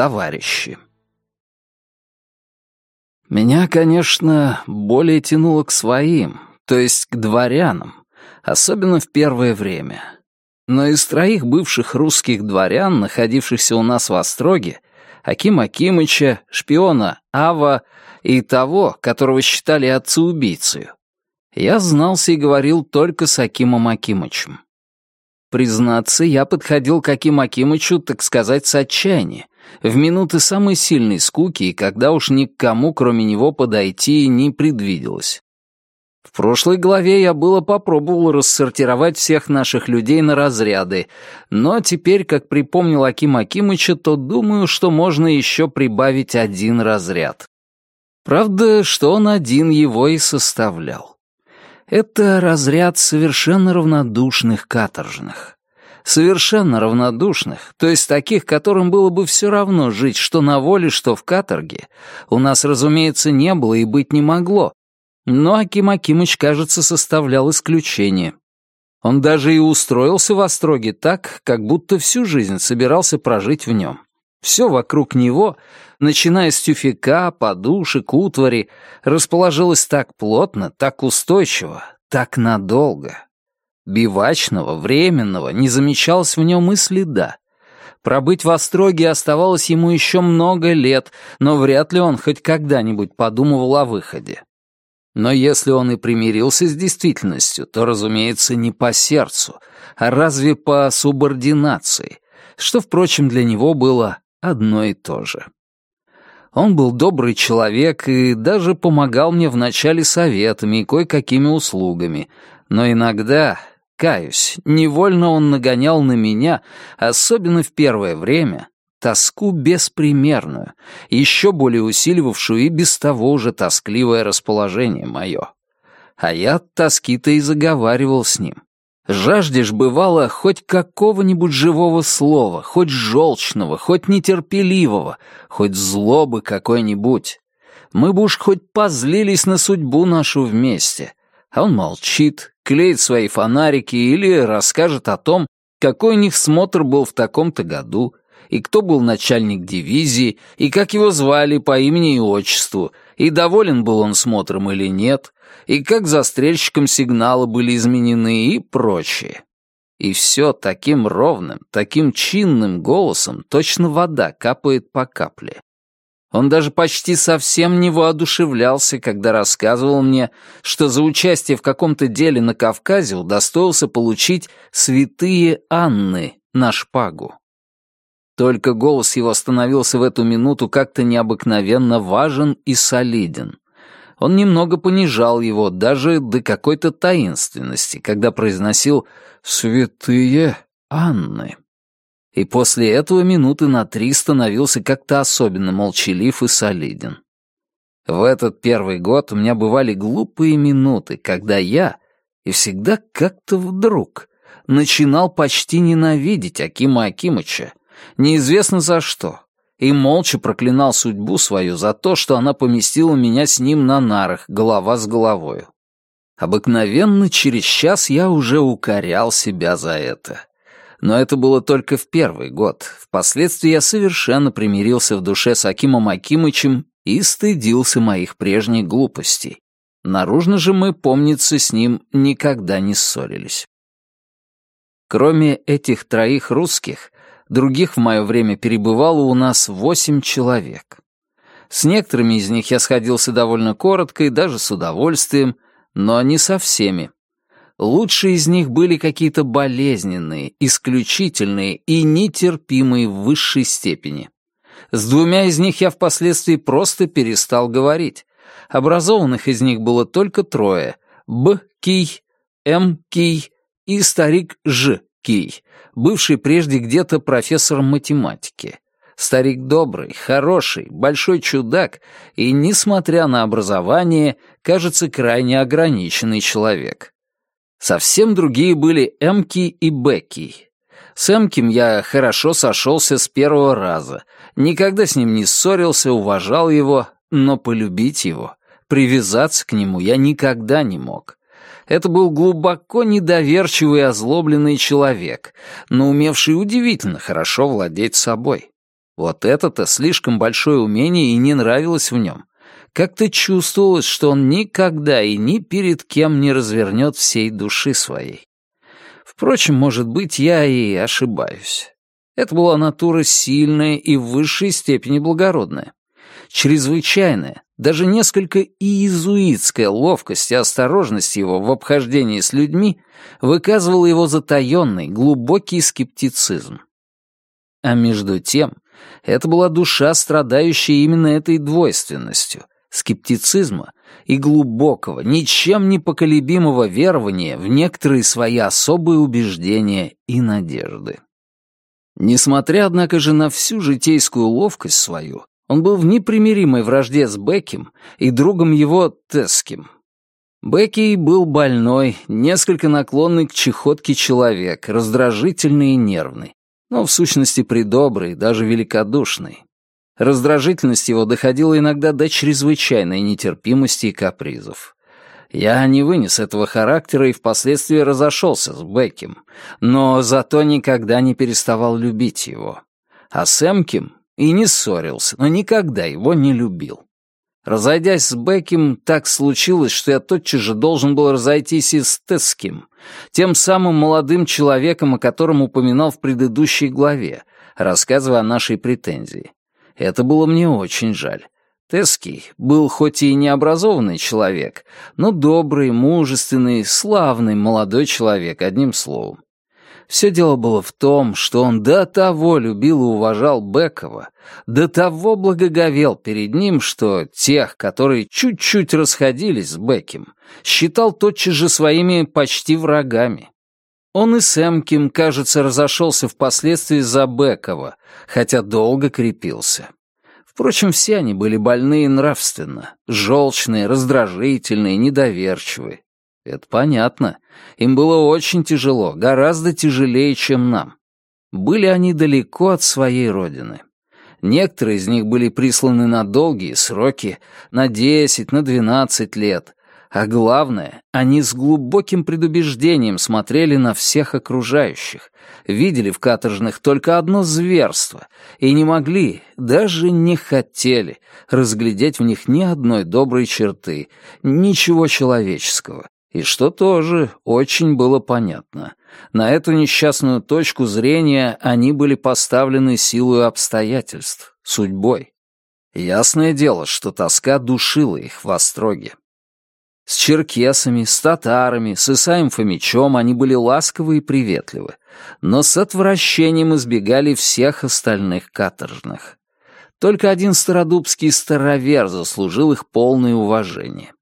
8. Товарищи. Меня, конечно, более тянуло к своим, то есть к дворянам, особенно в первое время. Но из троих бывших русских дворян, находившихся у нас в Остроге, Акима Акимыча, шпиона Ава и того, которого считали отцеубийцей, я знался и говорил только с Акимом Акимычем. Признаться, я подходил к Аким Акимычу, так сказать, с отчаяния, в минуты самой сильной скуки и когда уж ни к кому, кроме него, подойти не предвиделось. В прошлой главе я было попробовал рассортировать всех наших людей на разряды, но теперь, как припомнил Аким Акимыча, то думаю, что можно еще прибавить один разряд. Правда, что он один его и составлял. Это разряд совершенно равнодушных каторжных. Совершенно равнодушных, то есть таких, которым было бы все равно жить что на воле, что в каторге, у нас, разумеется, не было и быть не могло. Но Аким Акимыч, кажется, составлял исключение. Он даже и устроился в Остроге так, как будто всю жизнь собирался прожить в нем. Все вокруг него, начиная с тюфяка, подушек, утвари, расположилось так плотно, так устойчиво, так надолго. Бивачного, временного, не замечалось в нем и следа. Пробыть в Остроге оставалось ему еще много лет, но вряд ли он хоть когда-нибудь подумывал о выходе. Но если он и примирился с действительностью, то, разумеется, не по сердцу, а разве по субординации, что, впрочем, для него было одно и то же. Он был добрый человек и даже помогал мне вначале советами и кое-какими услугами, но иногда, каюсь, невольно он нагонял на меня, особенно в первое время, тоску беспримерную, еще более усиливавшую и без того уже тоскливое расположение мое. А я от тоски-то и заговаривал с ним. Жаждешь, бывало, хоть какого-нибудь живого слова, хоть желчного, хоть нетерпеливого, хоть злобы какой-нибудь. Мы бы уж хоть позлились на судьбу нашу вместе. А он молчит, клеит свои фонарики или расскажет о том, какой у них смотр был в таком-то году, и кто был начальник дивизии, и как его звали по имени и отчеству, и доволен был он смотром или нет, и как застрельщикам сигналы были изменены и прочее. И все таким ровным, таким чинным голосом, точно вода капает по капле. Он даже почти совсем не воодушевлялся, когда рассказывал мне, что за участие в каком-то деле на Кавказе удостоился получить святые Анны на шпагу. Только голос его становился в эту минуту как-то необыкновенно важен и солиден. Он немного понижал его, даже до какой-то таинственности, когда произносил «Святые Анны». И после этого минуты на три становился как-то особенно молчалив и солиден. В этот первый год у меня бывали глупые минуты, когда я, и всегда как-то вдруг, начинал почти ненавидеть Акима Акимыча, неизвестно за что, и молча проклинал судьбу свою за то, что она поместила меня с ним на нарах, голова с головою. Обыкновенно через час я уже укорял себя за это. Но это было только в первый год. Впоследствии я совершенно примирился в душе с Акимом Акимычем и стыдился моих прежних глупостей. Наружно же мы, помнится, с ним никогда не ссорились. Кроме этих троих русских, других в мое время перебывало у нас восемь человек. С некоторыми из них я сходился довольно коротко и даже с удовольствием, но не со всеми. Лучшие из них были какие-то болезненные, исключительные и нетерпимые в высшей степени. С двумя из них я впоследствии просто перестал говорить. Образованных из них было только трое — Б. Кий, М. Кий и старик Ж. Кий, бывший прежде где-то профессором математики. Старик добрый, хороший, большой чудак и, несмотря на образование, кажется, крайне ограниченный человек. Совсем другие были Эмки и Бекки. С Эмким я хорошо сошелся с первого раза, никогда с ним не ссорился, уважал его, но полюбить его, привязаться к нему я никогда не мог. Это был глубоко недоверчивый и озлобленный человек, но умевший удивительно хорошо владеть собой. Вот это-то слишком большое умение и не нравилось в нем. Как-то чувствовалось, что он никогда и ни перед кем не развернет всей души своей. Впрочем, может быть, я и ошибаюсь. Это была натура сильная и в высшей степени благородная. Чрезвычайная, даже несколько иезуитская ловкость и осторожность его в обхождении с людьми выказывала его затаенный, глубокий скептицизм. А между тем, это была душа, страдающая именно этой двойственностью, скептицизма и глубокого, ничем не поколебимого верования в некоторые свои особые убеждения и надежды. Несмотря, однако же, на всю житейскую ловкость свою, он был в непримиримой вражде с Беккем и другом его Теским. Бекки был больной, несколько наклонный к чехотке человек, раздражительный и нервный, но в сущности придобрый, даже великодушный. Раздражительность его доходила иногда до чрезвычайной нетерпимости и капризов. Я не вынес этого характера и впоследствии разошелся с Беккем, но зато никогда не переставал любить его. А с Эмким и не ссорился, но никогда его не любил. Разойдясь с Беккем, так случилось, что я тотчас же должен был разойтись и с Теским, тем самым молодым человеком, о котором упоминал в предыдущей главе, рассказывая о нашей претензии. Это было мне очень жаль. Теский был хоть и необразованный человек, но добрый, мужественный, славный молодой человек, одним словом. Все дело было в том, что он до того любил и уважал Бекова, до того благоговел перед ним, что тех, которые чуть-чуть расходились с Бекем, считал тотчас же своими почти врагами. Он и с Эмким, кажется, разошелся впоследствии за Бекова, хотя долго крепился. Впрочем, все они были больные нравственно, желчные, раздражительные, недоверчивые. Это понятно. Им было очень тяжело, гораздо тяжелее, чем нам. Были они далеко от своей родины. Некоторые из них были присланы на долгие сроки, на десять, на двенадцать лет, а главное, они с глубоким предубеждением смотрели на всех окружающих, видели в каторжных только одно зверство и не могли, даже не хотели, разглядеть в них ни одной доброй черты, ничего человеческого. И что тоже очень было понятно. На эту несчастную точку зрения они были поставлены силой обстоятельств, судьбой. Ясное дело, что тоска душила их в остроге. С черкесами, с татарами, с Исаем Фомичом они были ласковы и приветливы, но с отвращением избегали всех остальных каторжных. Только один стародубский старовер заслужил их полное уважение.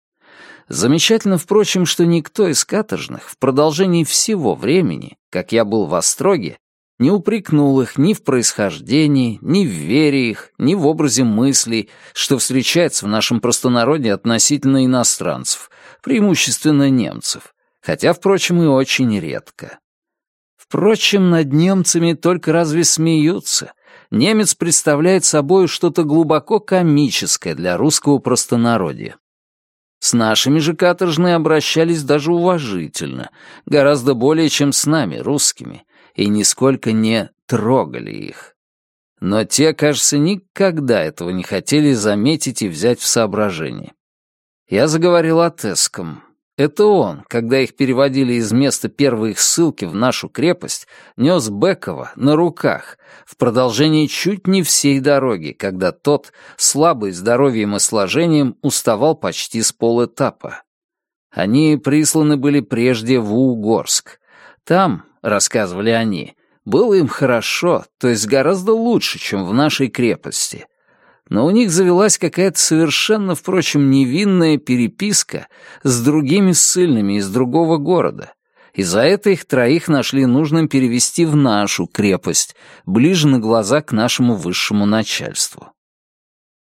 Замечательно, впрочем, что никто из каторжных в продолжении всего времени, как я был в Остроге, не упрекнул их ни в происхождении, ни в вере их, ни в образе мыслей, что встречается в нашем простонародье относительно иностранцев, преимущественно немцев, хотя, впрочем, и очень редко. Впрочем, над немцами только разве смеются. Немец представляет собой что-то глубоко комическое для русского простонародья. С нашими же каторжные обращались даже уважительно, гораздо более, чем с нами, русскими, и нисколько не трогали их. Но те, кажется, никогда этого не хотели заметить и взять в соображение. Я заговорил о Теском. Это он, когда их переводили из места первой их ссылки в нашу крепость, нес Бекова на руках в продолжении чуть не всей дороги, когда тот, слабый здоровьем и сложением, уставал почти с полэтапа. Они присланы были прежде в Угорск. Там, рассказывали они, было им хорошо, то есть гораздо лучше, чем в нашей крепости. Но у них завелась какая-то совершенно, впрочем, невинная переписка с другими ссыльными из другого города. И за это их троих нашли нужным перевести в нашу крепость, ближе на глаза к нашему высшему начальству.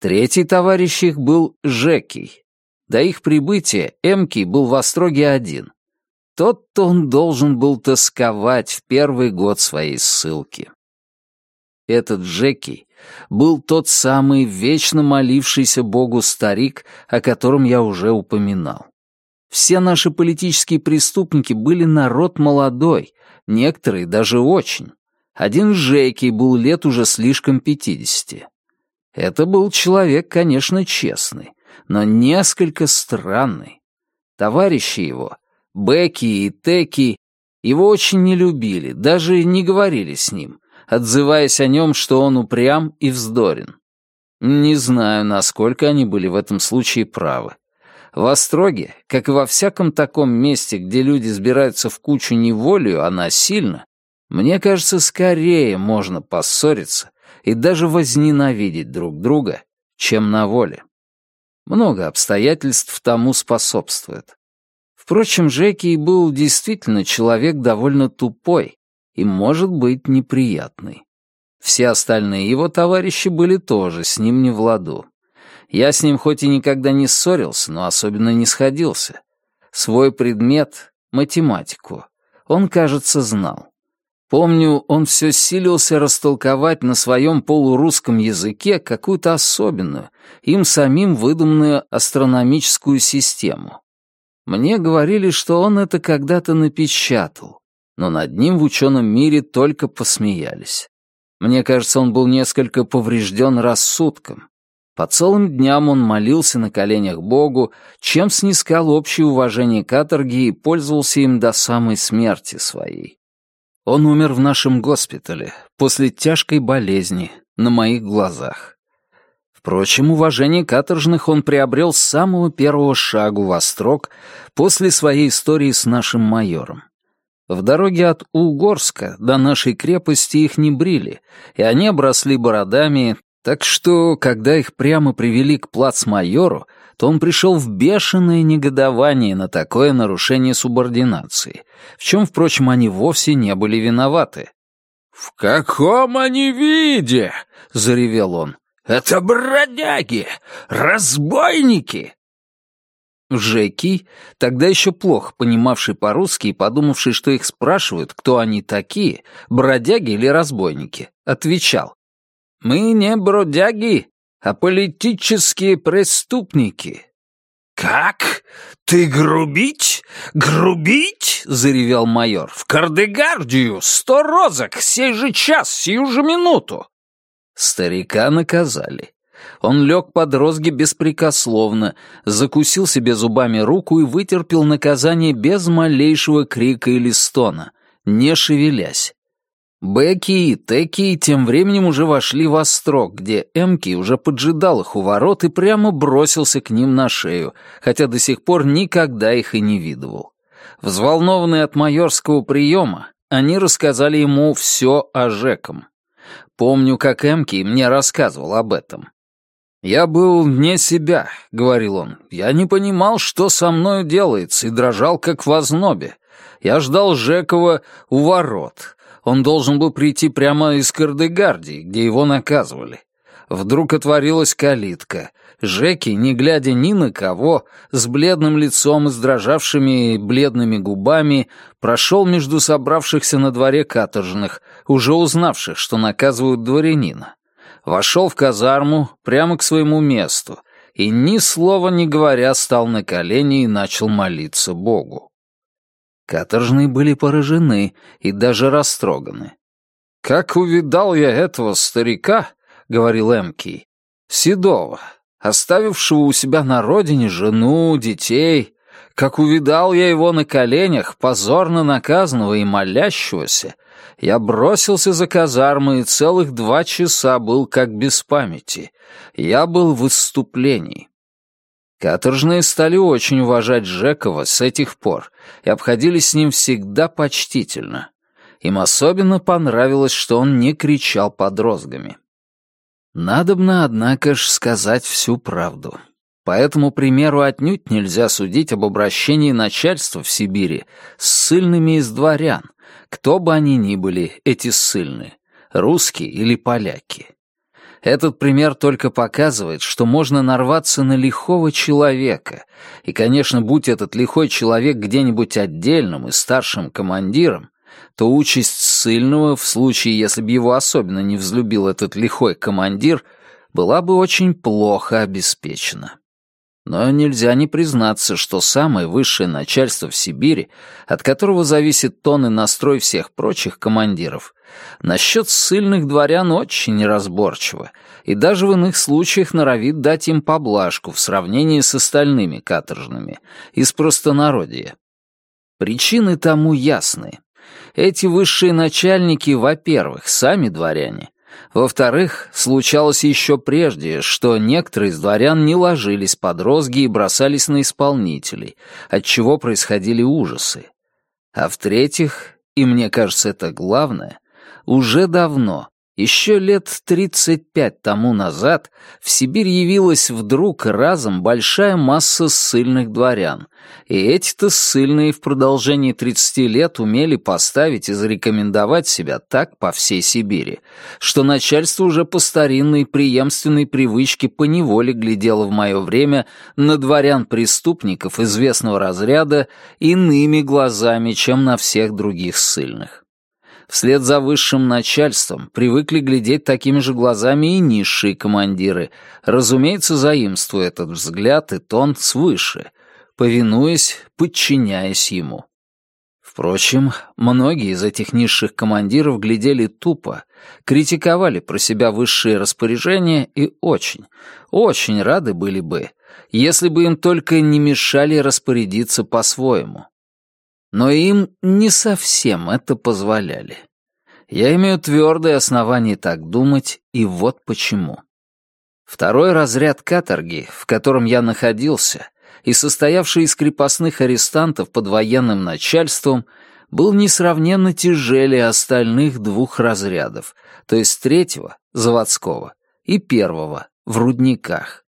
Третий товарищ их был Жекий. До их прибытия Эмкий был в Остроге один. Тот-то он должен был тосковать в первый год своей ссылки. Этот Джеки был тот самый вечно молившийся Богу старик, о котором я уже упоминал. Все наши политические преступники были народ молодой, некоторые даже очень. Один Жейкий был лет уже слишком пятидесяти. Это был человек, конечно, честный, но несколько странный. Товарищи его, Бекки и Теки, его очень не любили, даже не говорили с ним, отзываясь о нем, что он упрям и вздорен. Не знаю, насколько они были в этом случае правы. В Остроге, как и во всяком таком месте, где люди сбираются в кучу не волею, а насильно, мне кажется, скорее можно поссориться и даже возненавидеть друг друга, чем на воле. Много обстоятельств тому способствует. Впрочем, Жеки был действительно человек довольно тупой и, может быть, неприятный. Все остальные его товарищи были тоже с ним не в ладу. Я с ним хоть и никогда не ссорился, но особенно не сходился. Свой предмет — математику. Он, кажется, знал. Помню, он все силился растолковать на своем полурусском языке какую-то особенную, им самим выдуманную астрономическую систему. Мне говорили, что он это когда-то напечатал, но над ним в ученом мире только посмеялись. Мне кажется, он был несколько поврежден рассудком. По целым дням он молился на коленях Богу, чем снискал общее уважение каторги и пользовался им до самой смерти своей. Он умер в нашем госпитале после тяжкой болезни на моих глазах. Впрочем, уважение каторжных он приобрел с самого первого шагу во строк после своей истории с нашим майором. В дороге от Угорска до нашей крепости их не брили, и они обросли бородами, так что, когда их прямо привели к плацмайору, то он пришел в бешеное негодование на такое нарушение субординации, в чем, впрочем, они вовсе не были виноваты. «В каком они виде?» — заревел он. «Это бродяги! Разбойники!» Жеки, тогда еще плохо понимавший по-русски и подумавший, что их спрашивают, кто они такие, бродяги или разбойники, отвечал. Мы не бродяги, а политические преступники». «Как? Ты грубить? Грубить?» — заревел майор. «В Кардегардию! Сто розок! Сей же час, сию же минуту!» Старика наказали. Он лег под розги беспрекословно, закусил себе зубами руку и вытерпел наказание без малейшего крика или стона, не шевелясь. Бекки и Теки тем временем уже вошли в острог, где Эмки уже поджидал их у ворот и прямо бросился к ним на шею, хотя до сих пор никогда их и не видывал. Взволнованные от майорского приема, они рассказали ему все о Жеком. Помню, как Эмки мне рассказывал об этом. «Я был не себя», — говорил он. «Я не понимал, что со мною делается, и дрожал, как в ознобе. Я ждал Жекова у ворот, он должен был прийти прямо из Кардегардии, где его наказывали. Вдруг отворилась калитка. Жеки, не глядя ни на кого, с бледным лицом и с дрожавшими бледными губами, прошел между собравшихся на дворе каторжных, уже узнавших, что наказывают дворянина. Вошел в казарму прямо к своему месту и, ни слова не говоря, стал на колени и начал молиться Богу. Каторжные были поражены и даже растроганы. «Как увидал я этого старика», — говорил Эмки, — «седого, оставившего у себя на родине жену, детей, как увидал я его на коленях, позорно наказанного и молящегося, я бросился за казармы и целых два часа был как без памяти. Я был в выступлении. Каторжные стали очень уважать Жекова с этих пор и обходились с ним всегда почтительно. Им особенно понравилось, что он не кричал под розгами. Надобно, однако ж, сказать всю правду. По этому примеру отнюдь нельзя судить об обращении начальства в Сибири с ссыльными из дворян, кто бы они ни были, эти ссыльные, русские или поляки. Этот пример только показывает, что можно нарваться на лихого человека. И, конечно, будь этот лихой человек где-нибудь отдельным и старшим командиром, то участь ссыльного, в случае, если бы его особенно не взлюбил этот лихой командир, была бы очень плохо обеспечена. Но нельзя не признаться, что самое высшее начальство в Сибири, от которого зависит тон и настрой всех прочих командиров, насчет ссыльных дворян очень неразборчиво и даже в иных случаях норовит дать им поблажку в сравнении с остальными каторжными из простонародья. Причины тому ясны. Эти высшие начальники, во-первых, сами дворяне, во-вторых, случалось еще прежде, что некоторые из дворян не ложились под розги и бросались на исполнителей, от чего происходили ужасы. А в-третьих, и мне кажется это главное, уже давно, еще лет 35 тому назад в Сибирь явилась вдруг разом большая масса ссыльных дворян, и эти-то ссыльные в продолжении 30 лет умели поставить и зарекомендовать себя так по всей Сибири, что начальство уже по старинной преемственной привычке поневоле глядело в мое время на дворян-преступников известного разряда иными глазами, чем на всех других ссыльных. Вслед за высшим начальством привыкли глядеть такими же глазами и низшие командиры, разумеется, заимствуя этот взгляд и тон свыше, повинуясь, подчиняясь ему. Впрочем, многие из этих низших командиров глядели тупо, критиковали про себя высшие распоряжения и очень, очень рады были бы, если бы им только не мешали распорядиться по-своему. Но им не совсем это позволяли. Я имею твердое основание так думать, и вот почему. Второй разряд каторги, в котором я находился, и состоявший из крепостных арестантов под военным начальством, был несравненно тяжелее остальных двух разрядов, то есть третьего, заводского, и первого, в рудниках.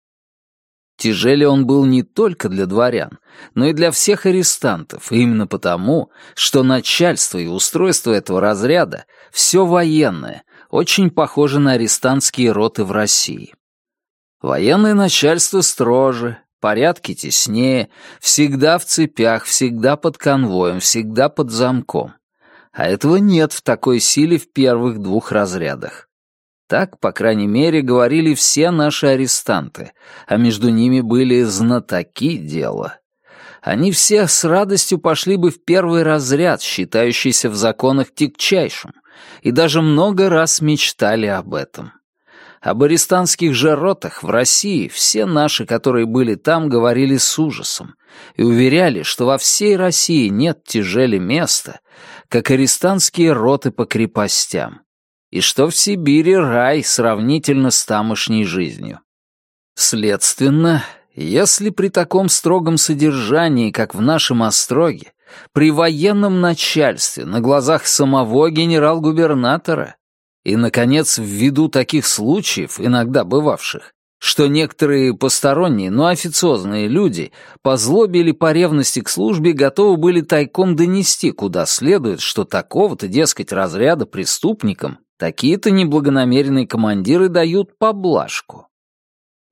Тяжелее он был не только для дворян, но и для всех арестантов, именно потому, что начальство и устройство этого разряда, все военное, очень похоже на арестантские роты в России. Военное начальство строже, порядки теснее, всегда в цепях, всегда под конвоем, всегда под замком. А этого нет в такой силе в первых двух разрядах. Так, по крайней мере, говорили все наши арестанты, а между ними были знатоки дела. Они все с радостью пошли бы в первый разряд, считающийся в законах тягчайшим, и даже много раз мечтали об этом. Об арестантских же ротах в России все наши, которые были там, говорили с ужасом и уверяли, что во всей России нет тяжели места, как арестантские роты по крепостям и что в Сибири рай сравнительно с тамошней жизнью. Следственно, если при таком строгом содержании, как в нашем Остроге, при военном начальстве, на глазах самого генерал-губернатора, и, наконец, ввиду таких случаев, иногда бывавших, что некоторые посторонние, но официозные люди по злобе или по ревности к службе готовы были тайком донести куда следует, что такого-то, дескать, разряда преступникам Такие-то неблагонамеренные командиры дают поблажку.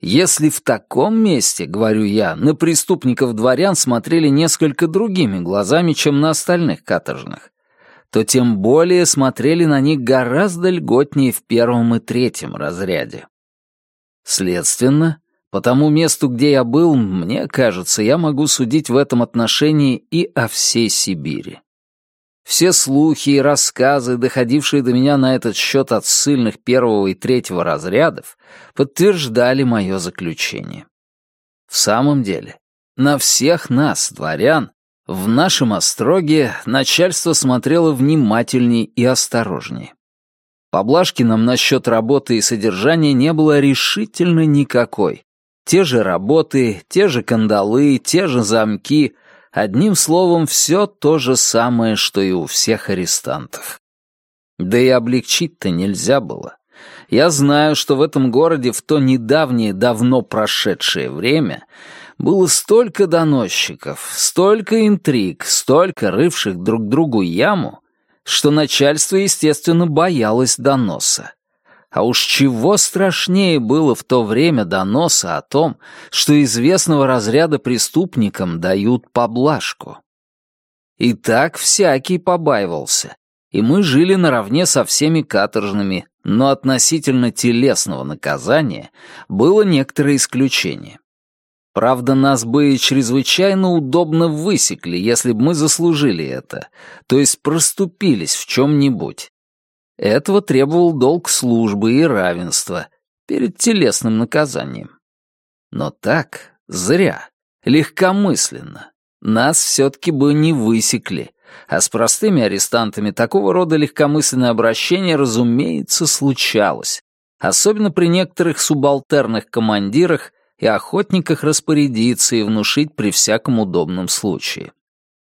Если в таком месте, говорю я, на преступников дворян смотрели несколько другими глазами, чем на остальных каторжных, то тем более смотрели на них гораздо льготнее в первом и третьем разряде. Следственно, по тому месту, где я был, мне кажется, я могу судить в этом отношении и о всей Сибири. Все слухи и рассказы, доходившие до меня на этот счет от ссыльных первого и третьего разрядов, подтверждали мое заключение. В самом деле, на всех нас, дворян, в нашем остроге начальство смотрело внимательней и осторожней. Поблажки нам насчет работы и содержания не было решительно никакой. Те же работы, те же кандалы, те же замки — Одним словом, все то же самое, что и у всех арестантов. Да и облегчить-то нельзя было. Я знаю, что в этом городе в то недавнее, давно прошедшее время было столько доносчиков, столько интриг, столько рывших друг другу яму, что начальство, естественно, боялось доноса. А уж чего страшнее было в то время доноса о том, что известного разряда преступникам дают поблажку. И так всякий побаивался, и мы жили наравне со всеми каторжными, но относительно телесного наказания было некоторое исключение. Правда, нас бы чрезвычайно удобно высекли, если бы мы заслужили это, то есть проступились в чем-нибудь. Этого требовал долг службы и равенства перед телесным наказанием. Но так, зря, легкомысленно. Нас все-таки бы не высекли, а с простыми арестантами такого рода легкомысленное обращение, разумеется, случалось, особенно при некоторых субалтерных командирах и охотниках распорядиться и внушить при всяком удобном случае.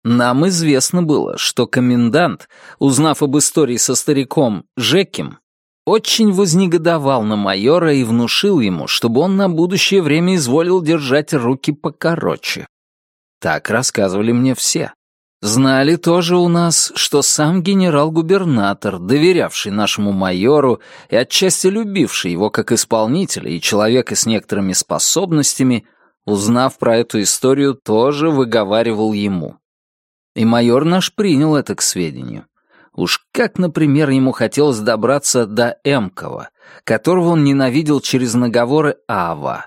Нам известно было, что комендант, узнав об истории со стариком Жеким, очень вознегодовал на майора и внушил ему, чтобы он на будущее время изволил держать руки покороче. Так рассказывали мне все. Знали тоже у нас, что сам генерал-губернатор, доверявший нашему майору и отчасти любивший его как исполнителя и человека с некоторыми способностями, узнав про эту историю, тоже выговаривал ему. И майор наш принял это к сведению. Уж как, например, ему хотелось добраться до Эмкова, которого он ненавидел через наговоры Ава,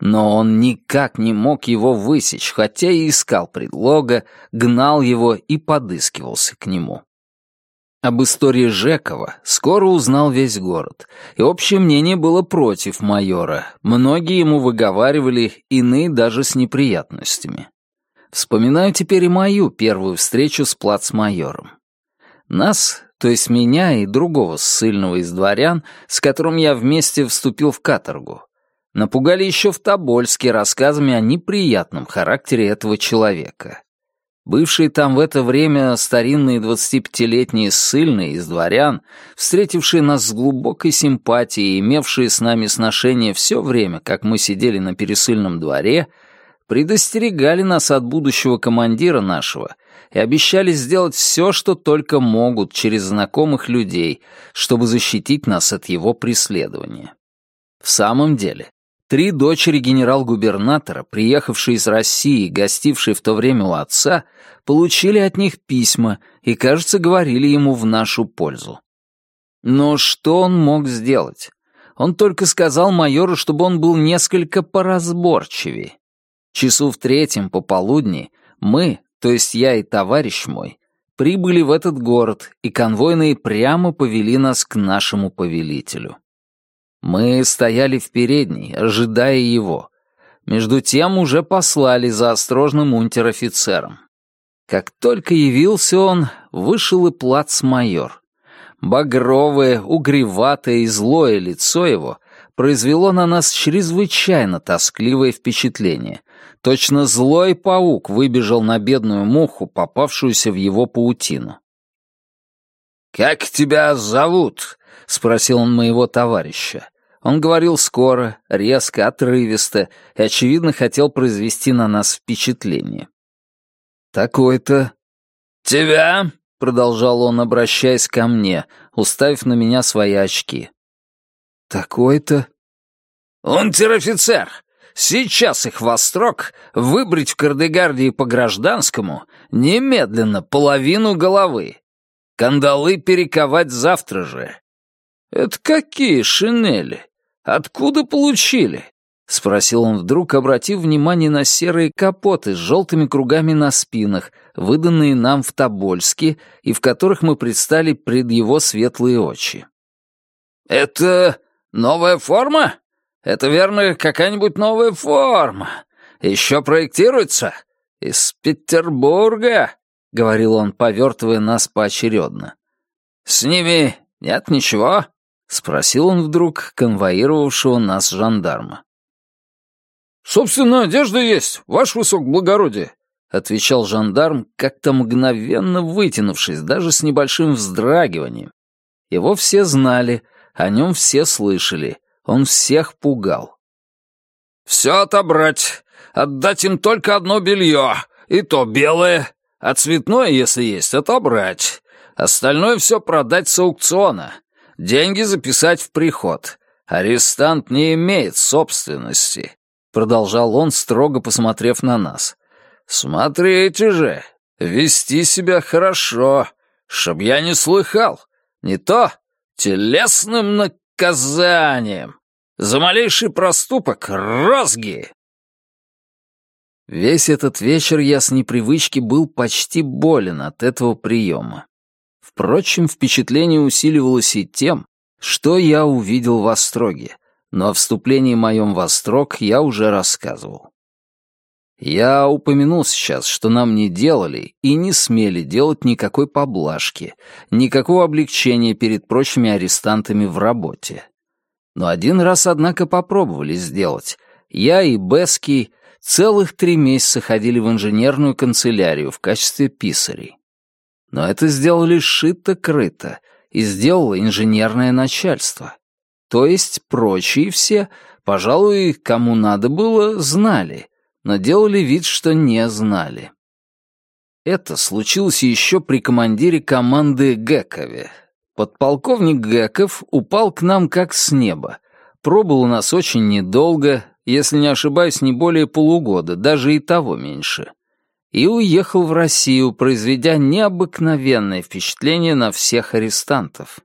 но он никак не мог его высечь, хотя и искал предлога, гнал его и подыскивался к нему. Об истории Жекова скоро узнал весь город, и общее мнение было против майора. Многие ему выговаривали, иные даже с неприятностями. Вспоминаю теперь и мою первую встречу с плацмайором. Нас, то есть меня и другого ссыльного из дворян, с которым я вместе вступил в каторгу, напугали еще в Тобольске рассказами о неприятном характере этого человека. Бывшие там в это время старинные 25-летние ссыльные из дворян, встретившие нас с глубокой симпатией и имевшие с нами сношение все время, как мы сидели на пересыльном дворе, предостерегали нас от будущего командира нашего и обещали сделать все, что только могут через знакомых людей, чтобы защитить нас от его преследования. В самом деле, Три дочери генерал-губернатора, приехавшие из России и гостившие в то время у отца, получили от них письма и, кажется, говорили ему в нашу пользу. Но что он мог сделать? Он только сказал майору, чтобы он был несколько поразборчивее. Часу в третьем пополудни мы, то есть я и товарищ мой, прибыли в этот город, и конвойные прямо повели нас к нашему повелителю. Мы стояли в передней, ожидая его. Между тем уже послали за осторожным унтер-офицером. Как только явился он, вышел и плацмайор. Багровое, угреватое и злое лицо его произвело на нас чрезвычайно тоскливое впечатление. Точно злой паук выбежал на бедную муху, попавшуюся в его паутину. «Как тебя зовут?» — спросил он моего товарища. Он говорил скоро, резко, отрывисто и, очевидно, хотел произвести на нас впечатление. «Такой-то...» «Тебя?» — продолжал он, обращаясь ко мне, уставив на меня свои очки. «Такой-то...» «Унтер-офицер! Сейчас их во строк выбрить в Кардегардии по гражданскому немедленно половину головы. Кандалы перековать завтра же. Это какие шинели? Откуда получили?» — спросил он вдруг, обратив внимание на серые капоты с желтыми кругами на спинах, выданные нам в Тобольске и в которых мы предстали пред его светлые очи. «Это новая форма? Это, верно, какая-нибудь новая форма. Еще проектируется? Из Петербурга?» — говорил он, повертывая нас поочередно. «С ними нет ничего?» — спросил он вдруг конвоировавшего нас жандарма. «Собственно, одежда есть, ваше высокоблагородие», — отвечал жандарм, как-то мгновенно вытянувшись, даже с небольшим вздрагиванием. Его все знали, о нем все слышали, он всех пугал. «Все отобрать, отдать им только одно белье, и то белое, а цветное, если есть, отобрать. Остальное все продать с аукциона. Деньги записать в приход. Арестант не имеет собственности», — продолжал он, строго посмотрев на нас. «Смотрите же, вести себя хорошо, чтоб я не слыхал. Не то телесным наказанием. За малейший проступок — розги!» Весь этот вечер я с непривычки был почти болен от этого приема. Впрочем, впечатление усиливалось и тем, что я увидел в Остроге, но о вступлении моем в Острог я уже рассказывал. Я упомянул сейчас, что нам не делали и не смели делать никакой поблажки, никакого облегчения перед прочими арестантами в работе. Но один раз, однако, попробовали сделать. Я и Бески целых три месяца ходили в инженерную канцелярию в качестве писарей. Но это сделали шито-крыто, и сделало инженерное начальство. То есть прочие все, пожалуй, кому надо было, знали, но делали вид, что не знали. Это случилось еще при командире команды Гекове. Подполковник Геков упал к нам как с неба. Пробыл у нас очень недолго, если не ошибаюсь, не более полугода, даже и того меньше. И уехал в Россию, произведя необыкновенное впечатление на всех арестантов.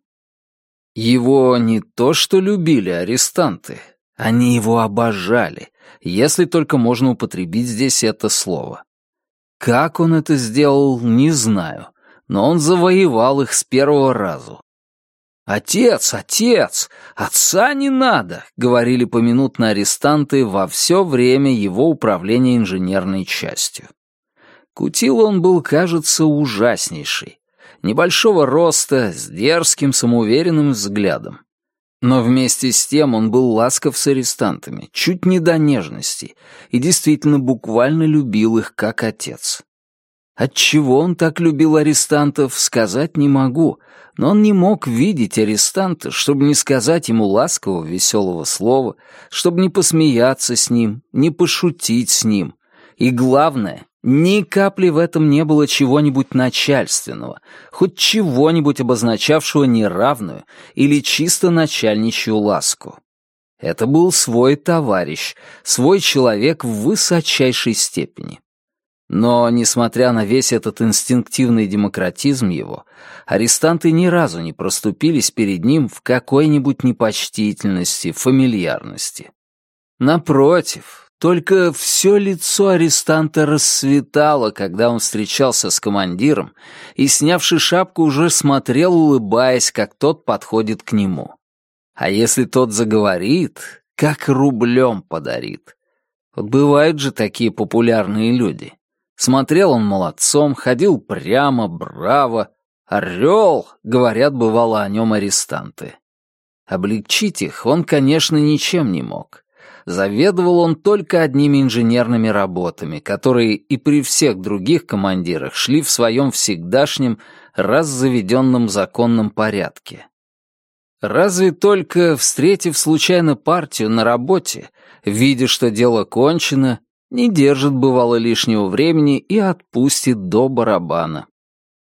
Его не то что любили арестанты, они его обожали, если только можно употребить здесь это слово. Как он это сделал, не знаю, но он завоевал их с первого разу. «Отец, отец! Отца не надо!» — говорили поминутно арестанты во все время его управления инженерной частью. Кутил он был, кажется, ужаснейший. Небольшого роста, с дерзким, самоуверенным взглядом. Но вместе с тем он был ласков с арестантами, чуть не до нежности, и действительно буквально любил их как отец. Отчего он так любил арестантов, сказать не могу, но он не мог видеть арестанта, чтобы не сказать ему ласкового, веселого слова, чтобы не посмеяться с ним, не пошутить с ним. И главное, ни капли в этом не было чего-нибудь начальственного, хоть чего-нибудь обозначавшего неравную или чисто начальничью ласку. Это был свой товарищ, свой человек в высочайшей степени. Но, несмотря на весь этот инстинктивный демократизм его, арестанты ни разу не проступились перед ним в какой-нибудь непочтительности, фамильярности. Напротив, только все лицо арестанта расцветало, когда он встречался с командиром и, снявши шапку, уже смотрел, улыбаясь, как тот подходит к нему. А если тот заговорит, как рублем подарит. Вот бывают же такие популярные люди. Смотрел он молодцом, ходил прямо, браво. Орел, говорят, бывало о нем арестанты. Облегчить их он, конечно, ничем не мог. Заведовал он только одними инженерными работами, которые и при всех других командирах шли в своем всегдашнем, раз заведенном законном порядке. Разве только, встретив случайно партию на работе, видя, что дело кончено, не держит, бывало, лишнего времени и отпустит до барабана.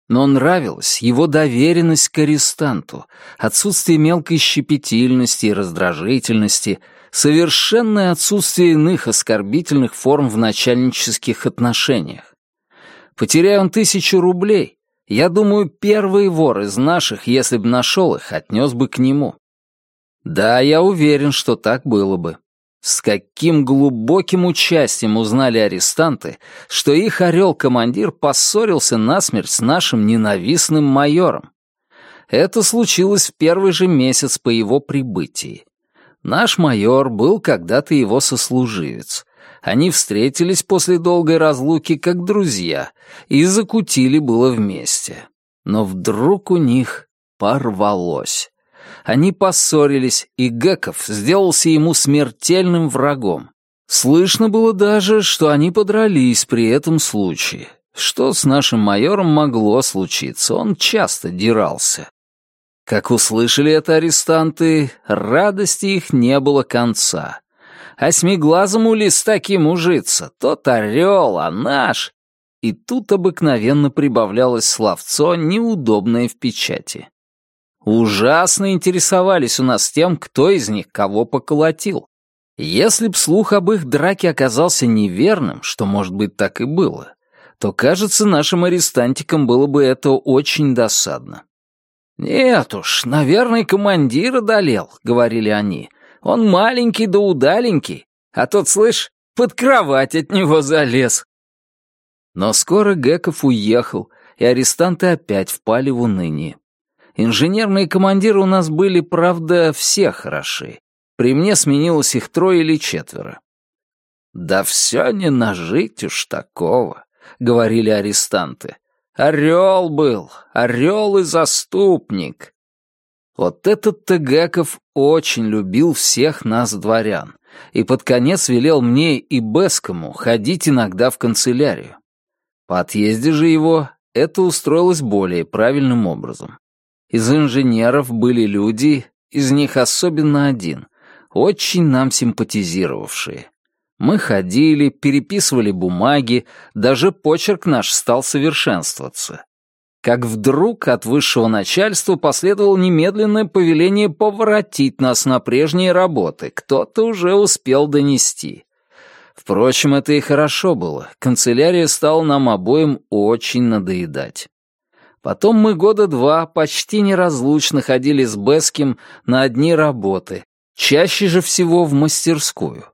Но нравилась его доверенность к арестанту, отсутствие мелкой щепетильности и раздражительности, совершенное отсутствие иных оскорбительных форм в начальнических отношениях. Потеряя он тысячу рублей, я думаю, первый вор из наших, если бы нашел их, отнес бы к нему. Да, я уверен, что так было бы. С каким глубоким участием узнали арестанты, что их орел-командир поссорился насмерть с нашим ненавистным майором. Это случилось в первый же месяц по его прибытии. Наш майор был когда-то его сослуживец. Они встретились после долгой разлуки как друзья и закутили было вместе. Но вдруг у них порвалось. Они поссорились, и Геков сделался ему смертельным врагом. Слышно было даже, что они подрались при этом случае. Что с нашим майором могло случиться, он часто дирался. Как услышали это арестанты, радости их не было конца. Осьмиглазому ли с таким ужиться? Тот орел, а наш... И тут обыкновенно прибавлялось словцо, неудобное в печати. Ужасно интересовались у нас тем, кто из них кого поколотил. Если б слух об их драке оказался неверным, что, может быть, так и было, то, кажется, нашим арестантикам было бы это очень досадно. «Нет уж, наверное, командир одолел», — говорили они. «Он маленький да удаленький, а тот, слышь, под кровать от него залез. Но скоро Геков уехал, и арестанты опять впали в уныние. Инженерные командиры у нас были, правда, все хороши. При мне сменилось их трое или четверо. «Да все не нажить уж такого», — говорили арестанты. «Орел был, орел и заступник». Вот этот Тыгаков очень любил всех нас, дворян, и под конец велел мне и Бескому ходить иногда в канцелярию. По отъезде же его это устроилось более правильным образом. Из инженеров были люди, из них особенно один, очень нам симпатизировавшие. Мы ходили, переписывали бумаги, даже почерк наш стал совершенствоваться. Как вдруг от высшего начальства последовало немедленное повеление поворотить нас на прежние работы, кто-то уже успел донести. Впрочем, это и хорошо было, канцелярия стала нам обоим очень надоедать. Потом мы года два почти неразлучно ходили с Беским на одни работы, чаще же всего в мастерскую.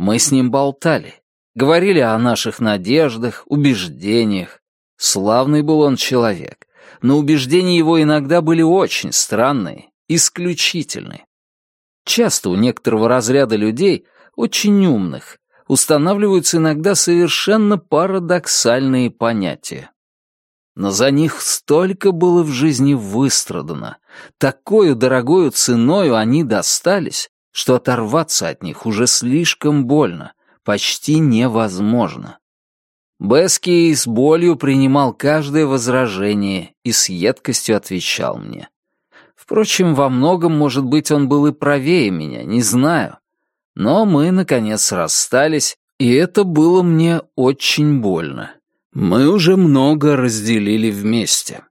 Мы с ним болтали, говорили о наших надеждах, убеждениях. Славный был он человек, но убеждения его иногда были очень странные, исключительные. Часто у некоторого разряда людей, очень умных, устанавливаются иногда совершенно парадоксальные понятия. Но за них столько было в жизни выстрадано, такую дорогою ценою они достались, что оторваться от них уже слишком больно, почти невозможно. Бески с болью принимал каждое возражение и с едкостью отвечал мне. Впрочем, во многом, может быть, он был и правее меня, не знаю. Но мы, наконец, расстались, и это было мне очень больно. Мы уже много разделили вместе.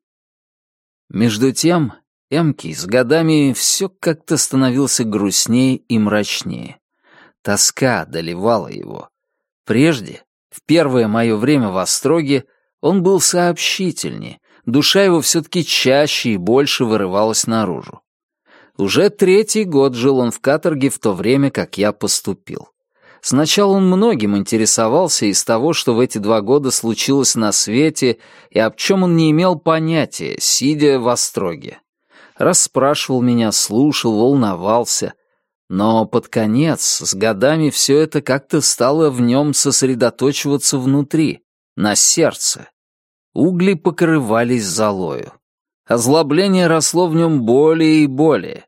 Между тем, Эмки с годами все как-то становился грустнее и мрачнее. Тоска доливала его. Прежде, в первое мое время в Остроге, он был сообщительнее, душа его все-таки чаще и больше вырывалась наружу. Уже третий год жил он в каторге в то время, как я поступил. Сначала он многим интересовался из того, что в эти два года случилось на свете и об чем он не имел понятия, сидя в Остроге расспрашивал меня, слушал, волновался. Но под конец, с годами все это как-то стало в нем сосредоточиваться внутри, на сердце. Угли покрывались золою. Озлобление росло в нем более и более.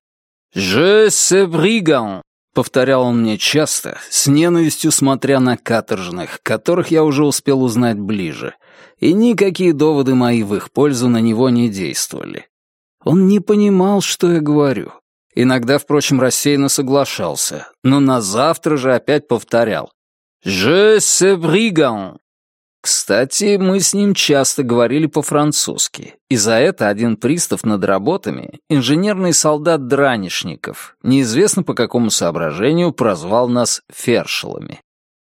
«Je sais brigand», — повторял он мне часто, с ненавистью смотря на каторжных, которых я уже успел узнать ближе, и никакие доводы мои в их пользу на него не действовали. Он не понимал, что я говорю. Иногда, впрочем, рассеянно соглашался, но на завтра же опять повторял. «Je sais brigand». Кстати, мы с ним часто говорили по-французски, и за это один пристав над работами, инженерный солдат Дранишников, неизвестно по какому соображению, прозвал нас фершелами.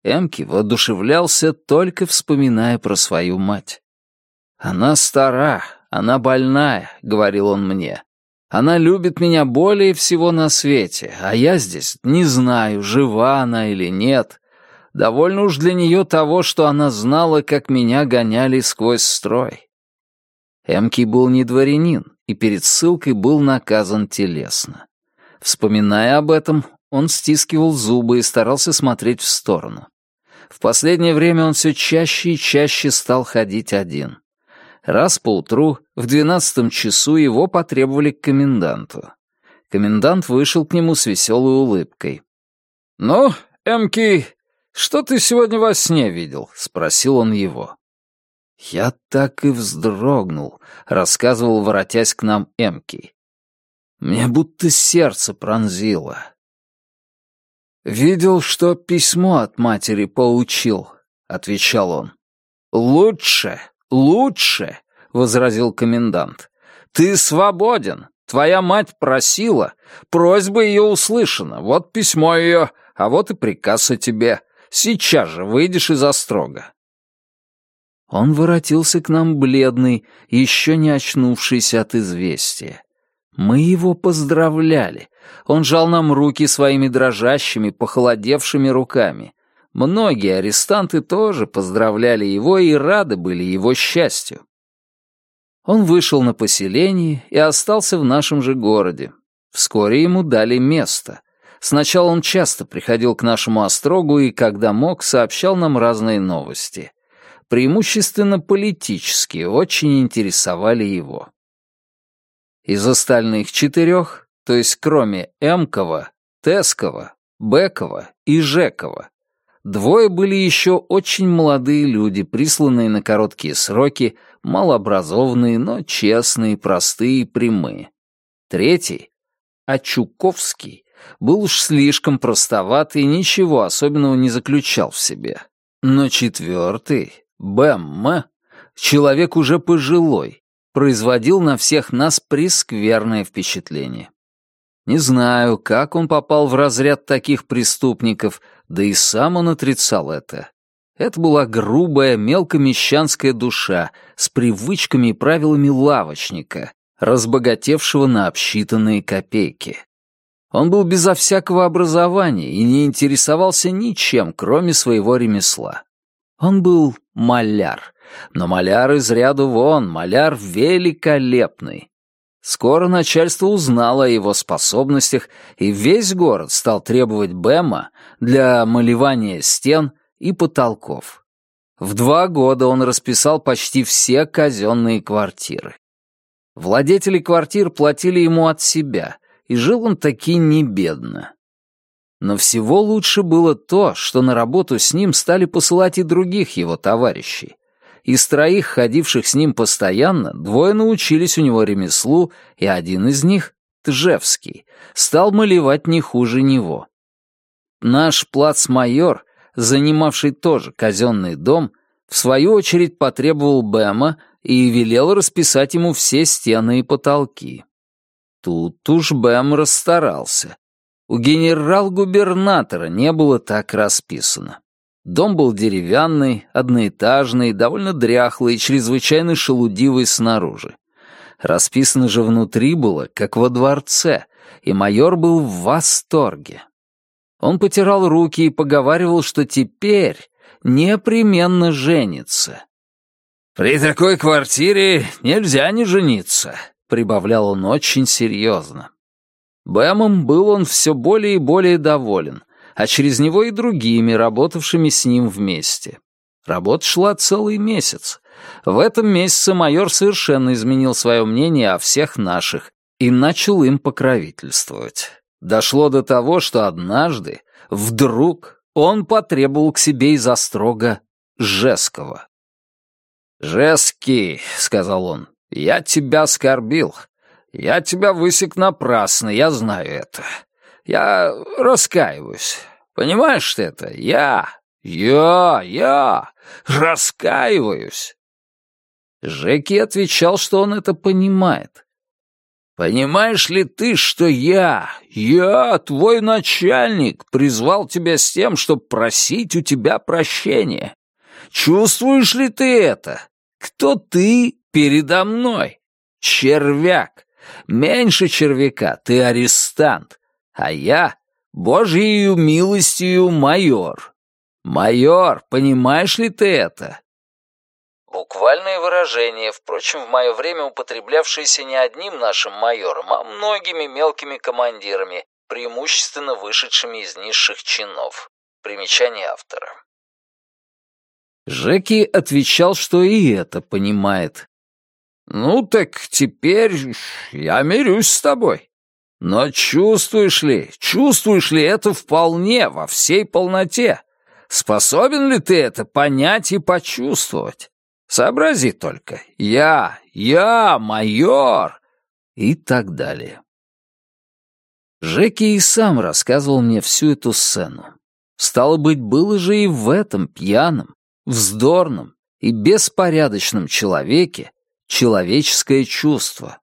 Эмки воодушевлялся, только вспоминая про свою мать. Она стара, она больная, — говорил он мне. Она любит меня более всего на свете, а я здесь не знаю, жива она или нет. Довольно уж для нее того, что она знала, как меня гоняли сквозь строй. Эмки был не дворянин и перед ссылкой был наказан телесно. Вспоминая об этом, он стискивал зубы и старался смотреть в сторону. В последнее время он все чаще и чаще стал ходить один. Раз поутру, в двенадцатом часу, его потребовали к коменданту. Комендант вышел к нему с веселой улыбкой. «Ну, Эмки, что ты сегодня во сне видел?» — спросил он его. «Я так и вздрогнул», — рассказывал, воротясь к нам Эмки. «Мне будто сердце пронзило». «Видел, что письмо от матери получил», — отвечал он. «Лучше, «Лучше», — возразил комендант. «Ты свободен. Твоя мать просила. Просьба ее услышана. Вот письмо ее, а вот и приказ о тебе. Сейчас же выйдешь из острога». Он воротился к нам бледный, еще не очнувшийся от известия. Мы его поздравляли. Он жал нам руки своими дрожащими, похолодевшими руками. Многие арестанты тоже поздравляли его и рады были его счастью. Он вышел на поселение и остался в нашем же городе. Вскоре ему дали место. Сначала он часто приходил к нашему острогу и, когда мог, сообщал нам разные новости. Преимущественно политические, очень интересовали его. Из остальных четырех, то есть кроме Эмкова, Тескова, Бекова и Жекова, двое были еще очень молодые люди, присланные на короткие сроки, малообразованные, но честные, простые и прямые. Третий, Ачуковский, был уж слишком простоват и ничего особенного не заключал в себе. Но четвертый, Бэм, человек уже пожилой, производил на всех нас прескверное впечатление. Не знаю, как он попал в разряд таких преступников, да и сам он отрицал это. Это была грубая, мелкомещанская душа с привычками и правилами лавочника, разбогатевшего на обсчитанные копейки. Он был безо всякого образования и не интересовался ничем, кроме своего ремесла. Он был маляр, но маляр из ряду вон, маляр великолепный. Скоро начальство узнало о его способностях, и весь город стал требовать Бэма для малевания стен и потолков. В два года он расписал почти все казенные квартиры. Владетели квартир платили ему от себя, и жил он таки не бедно. Но всего лучше было то, что на работу с ним стали посылать и других его товарищей. Из троих, ходивших с ним постоянно, двое научились у него ремеслу, и один из них, Тжевский, стал малевать не хуже него. Наш плацмайор, занимавший тоже казенный дом, в свою очередь потребовал Бэма и велел расписать ему все стены и потолки. Тут уж Бэм расстарался. У генерал-губернатора не было так расписано. Дом был деревянный, одноэтажный, довольно дряхлый и чрезвычайно шелудивый снаружи. Расписано же внутри было, как во дворце, и майор был в восторге. Он потирал руки и поговаривал, что теперь непременно женится. «При такой квартире нельзя не жениться», — прибавлял он очень серьезно. Бэмом был он все более и более доволен — а через него и другими, работавшими с ним вместе. Работа шла целый месяц. В этом месяце майор совершенно изменил свое мнение о всех наших и начал им покровительствовать. Дошло до того, что однажды, вдруг, он потребовал к себе из острога Жеского. «Жеский», — сказал он, — «я тебя оскорбил. Я тебя высек напрасно, я знаю это. Я раскаиваюсь. Понимаешь ты это? Я, я, я раскаиваюсь. Жеки отвечал, что он это понимает. «Понимаешь ли ты, что я, я, твой начальник, призвал тебя с тем, чтобы просить у тебя прощения? Чувствуешь ли ты это? Кто ты передо мной? Червяк. Меньше червяка, ты арестант а я — Божьей милостью майор. Майор, понимаешь ли ты это?» Буквальное выражение, впрочем, в мое время употреблявшееся не одним нашим майором, а многими мелкими командирами, преимущественно вышедшими из низших чинов. Примечание автора. Жеки отвечал, что и это понимает. «Ну так теперь я мирюсь с тобой. Но чувствуешь ли, чувствуешь ли это вполне, во всей полноте? Способен ли ты это понять и почувствовать? Сообрази только. Я, я, майор. И так далее. Жеки и сам рассказывал мне всю эту сцену. Стало быть, было же и в этом пьяном, вздорном и беспорядочном человеке человеческое чувство.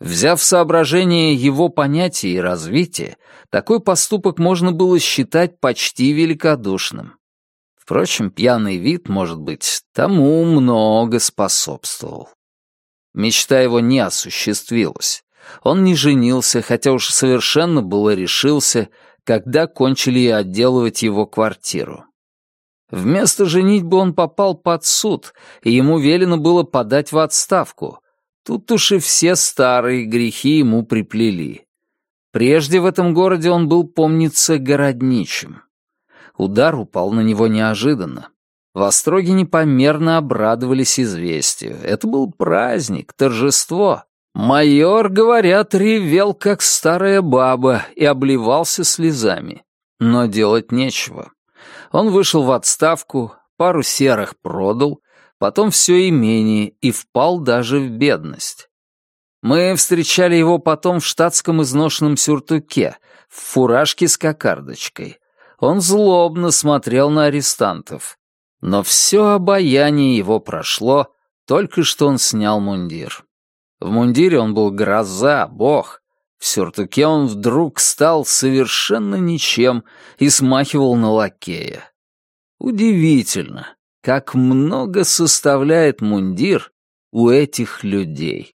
Взяв в соображение его понятия и развитие, такой поступок можно было считать почти великодушным. Впрочем, пьяный вид, может быть, тому много способствовал. Мечта его не осуществилась. Он не женился, хотя уж совершенно было решился, когда кончили отделывать его квартиру. Вместо женитьбы он попал под суд, и ему велено было подать в отставку. Тут уж и все старые грехи ему приплели. Прежде в этом городе он был, помнится, городничим. Удар упал на него неожиданно. В Остроге непомерно обрадовались известию. Это был праздник, торжество. Майор, говорят, ревел, как старая баба, и обливался слезами. Но делать нечего. Он вышел в отставку, пару серых продал, потом все имение и впал даже в бедность. Мы встречали его потом в штатском изношенном сюртуке, в фуражке с кокардочкой. Он злобно смотрел на арестантов. Но все обаяние его прошло, только что он снял мундир. В мундире он был гроза, бог. В сюртуке он вдруг стал совершенно ничем и смахивал на лакея. Удивительно, как много составляет мундир у этих людей.